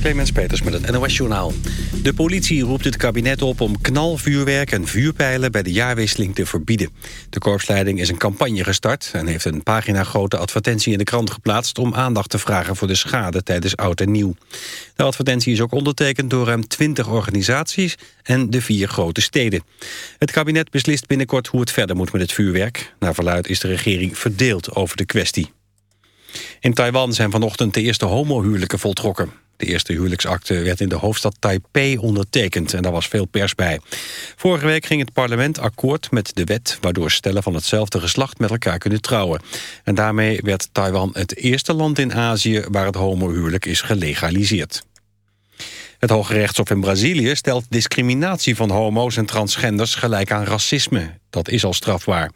Clemens Peters met het NOS-journaal. De politie roept het kabinet op om knalvuurwerk en vuurpijlen... bij de jaarwisseling te verbieden. De korpsleiding is een campagne gestart... en heeft een pagina-grote advertentie in de krant geplaatst... om aandacht te vragen voor de schade tijdens Oud en Nieuw. De advertentie is ook ondertekend door ruim 20 organisaties... en de vier grote steden. Het kabinet beslist binnenkort hoe het verder moet met het vuurwerk. Naar verluid is de regering verdeeld over de kwestie. In Taiwan zijn vanochtend de eerste homohuwelijken voltrokken. De eerste huwelijksakte werd in de hoofdstad Taipei ondertekend en daar was veel pers bij. Vorige week ging het parlement akkoord met de wet waardoor stellen van hetzelfde geslacht met elkaar kunnen trouwen. En daarmee werd Taiwan het eerste land in Azië waar het homohuwelijk is gelegaliseerd. Het Hoge Rechtshof in Brazilië stelt discriminatie van homo's en transgenders gelijk aan racisme. Dat is al strafbaar.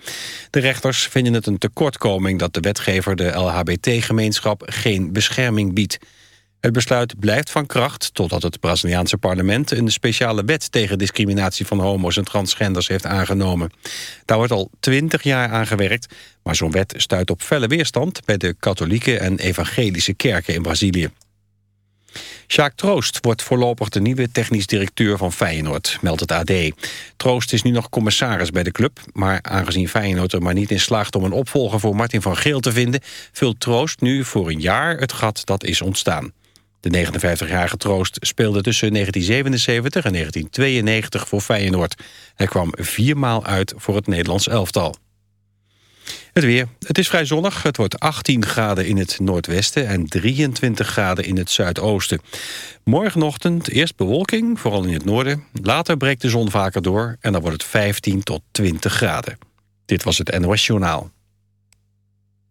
De rechters vinden het een tekortkoming dat de wetgever de LHBT-gemeenschap geen bescherming biedt. Het besluit blijft van kracht totdat het Braziliaanse parlement... een speciale wet tegen discriminatie van homo's en transgenders heeft aangenomen. Daar wordt al twintig jaar aan gewerkt... maar zo'n wet stuit op felle weerstand... bij de katholieke en evangelische kerken in Brazilië. Sjaak Troost wordt voorlopig de nieuwe technisch directeur van Feyenoord, meldt het AD. Troost is nu nog commissaris bij de club, maar aangezien Feyenoord er maar niet in slaagt om een opvolger voor Martin van Geel te vinden, vult Troost nu voor een jaar het gat dat is ontstaan. De 59-jarige Troost speelde tussen 1977 en 1992 voor Feyenoord. Hij kwam viermaal uit voor het Nederlands elftal. Het weer. Het is vrij zonnig. Het wordt 18 graden in het noordwesten en 23 graden in het zuidoosten. Morgenochtend eerst bewolking, vooral in het noorden. Later breekt de zon vaker door en dan wordt het 15 tot 20 graden. Dit was het NOS Journaal.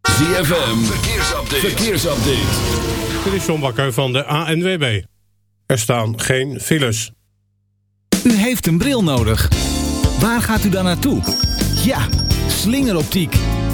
ZFM. Verkeersupdate. Verkeersupdate. Dit is John Bakker van de ANWB. Er staan geen files. U heeft een bril nodig. Waar gaat u dan naartoe? Ja, slingeroptiek.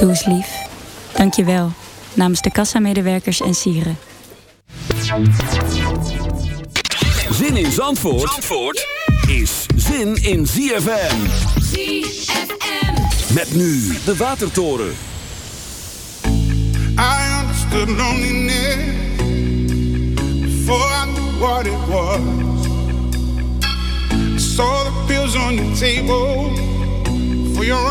Doe eens lief. Dank je wel. Namens de kassamedewerkers en sieren. Zin in Zandvoort, Zandvoort is zin in ZFM. ZFM. Met nu de Watertoren. I understood loneliness before I knew what it was. I saw the pills on your table for your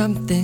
something,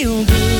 feel good.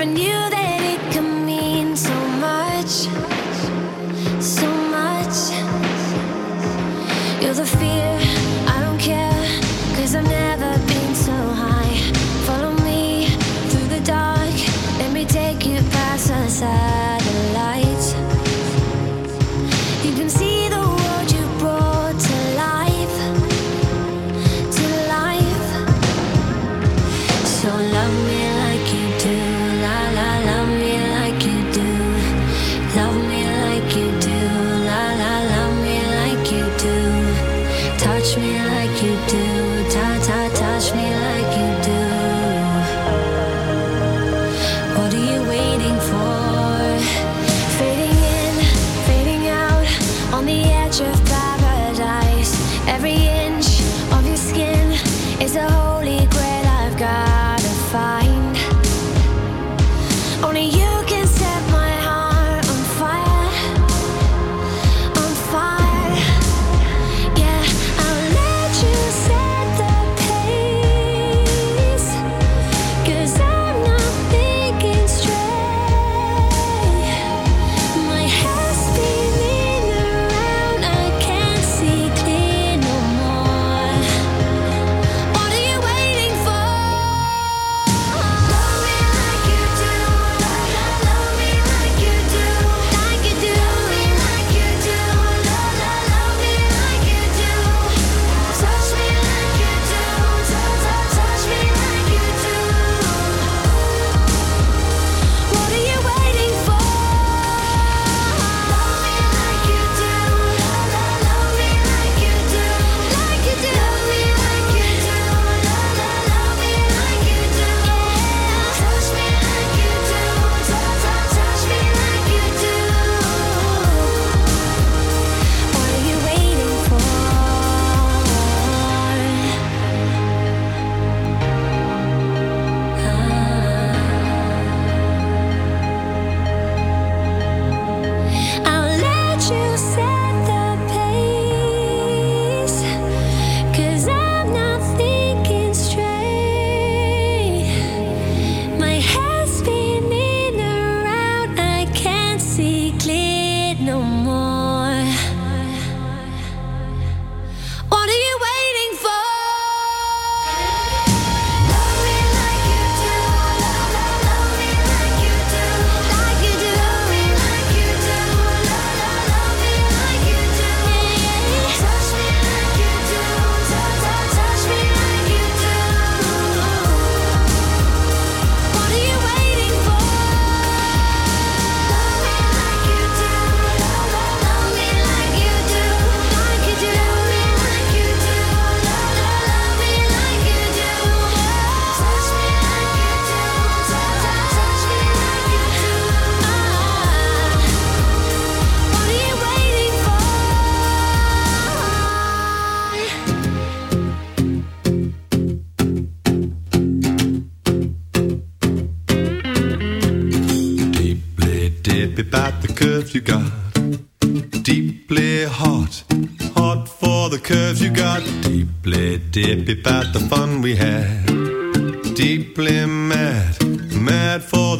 never knew that it could mean so much.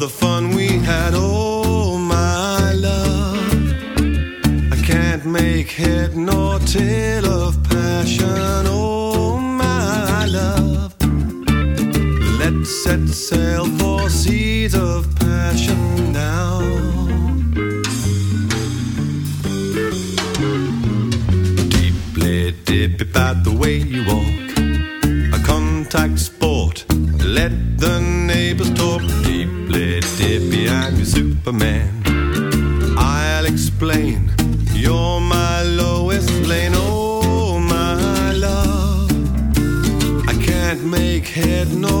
the fun we had, oh my love. I can't make head nor tail of passion, oh my love. Let's set sail for seas of passion now. Deeply dippy by the way you walk a man. I'll explain. You're my lowest Lane, oh my love. I can't make head nor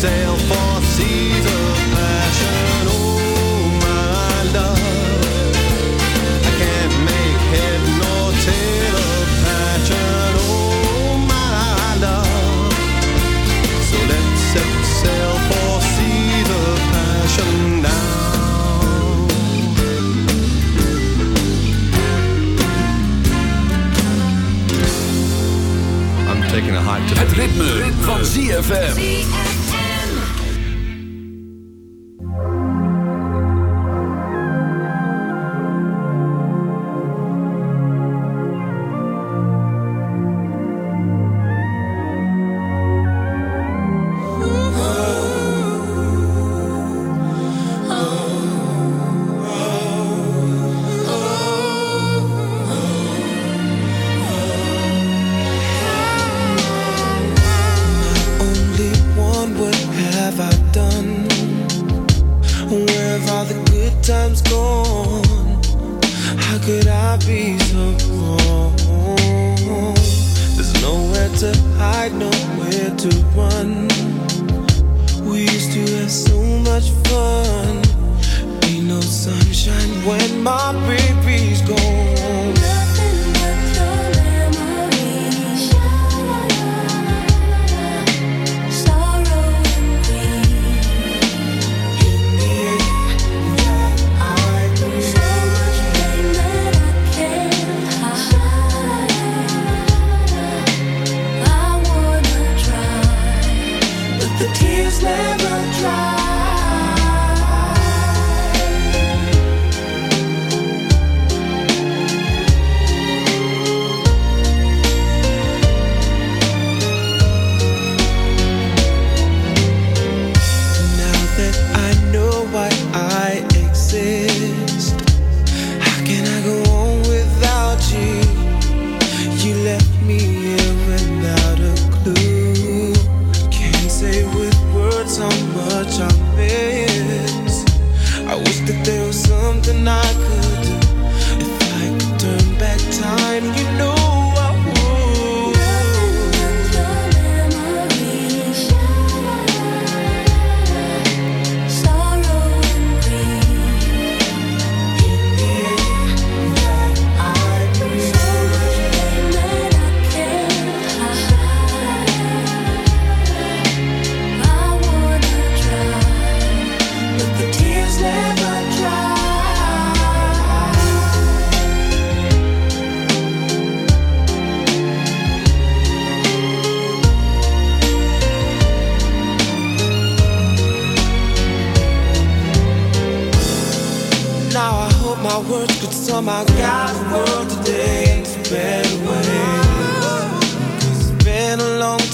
Sail for seas of passion. Oh, my love. I can't make head nor tail of passion. Oh, my love. So let's set sail for seas of passion now. I'm taking a hike to Het ritme, van ZFM.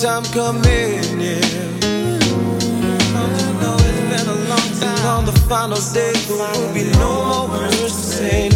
Time coming, yeah. know it's been a long time. And on the final day, there will be no more words to say,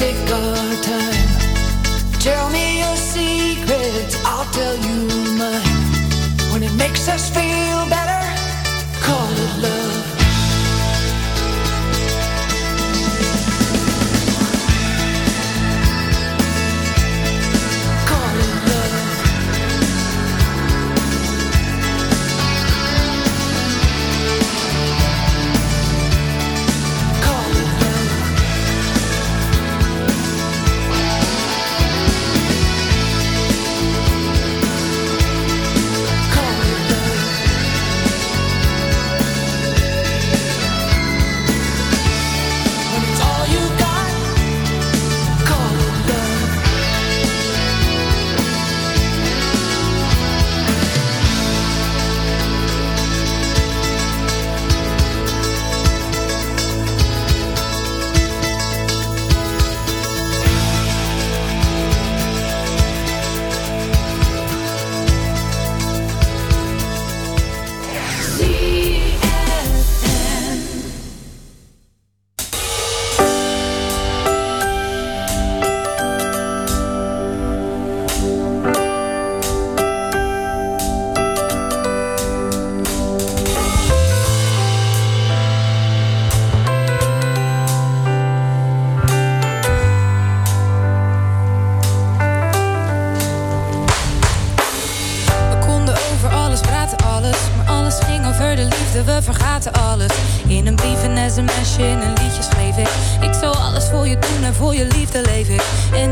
take our time. Tell me your secrets, I'll tell you mine. When it makes us feel better, call it love.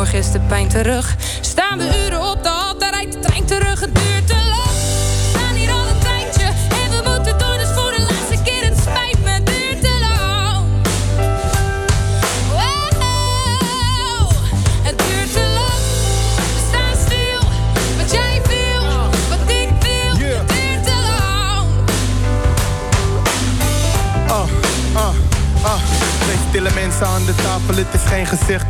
morgen is de pijn terug. Staan we uren op de hal, daar rijdt de trein terug. Het duurt te lang. We staan hier al een tijdje en we moeten door, dus voor de laatste keer. Het spijt me, het duurt te lang. Het duurt te lang. We staan stil, wat jij wil, wat ik wil. Het duurt te lang. Ah, ah, ah. Twee stille mensen aan de tafel, het is geen gezicht.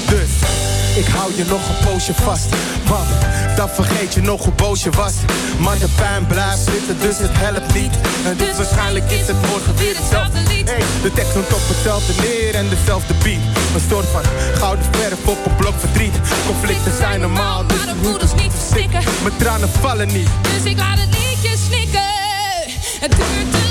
Dus ik hou je nog een poosje vast. Want dan vergeet je nog hoe boos je was. Maar de pijn blijft zitten, dus het helpt niet. En dus waarschijnlijk is het morgen weer hetzelfde lied. Hey, de tekst noemt op hetzelfde neer en dezelfde beat. Een soort van gouden verf op een blok verdriet. Conflicten zijn normaal, dus Maar de voeders niet verstikken. mijn tranen vallen niet. Dus ik laat het liedje snikken. Het duurt te